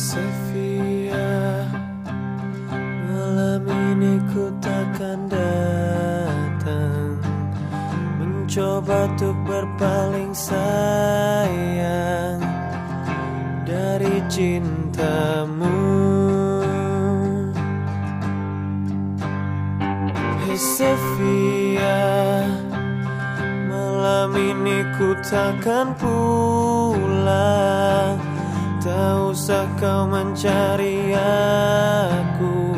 Sofia Malam ini ku takkan datang. Mencoba untuk berpaling sayang Dari cintamu. Hey Sofia Malam ini ku takkan pulang. Tak usah kau mencari aku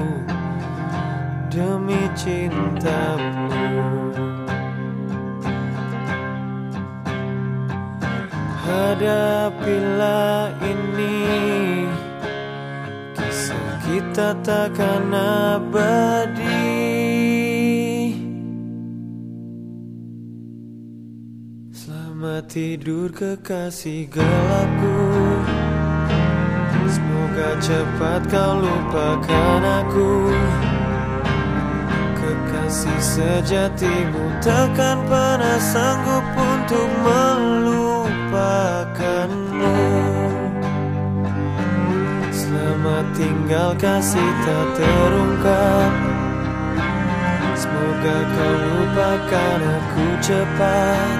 Demi cintamu. Hadapilah ini. Kisah kita takkan abadi Selamat tidur kekasih gelapku Semoga cepat kau lupakan aku. Kekasih sejatimu takkan pernah sanggup untuk melupakanmu. Selamat tinggal kasih tak terungkap. Semoga kau lupakan aku cepat.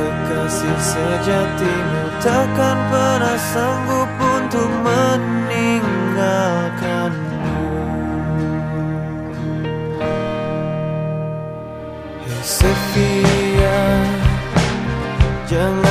Kekasih sejatimu takkan pernah sanggup untuk meninggalkanmu. Hey Sophia Jangan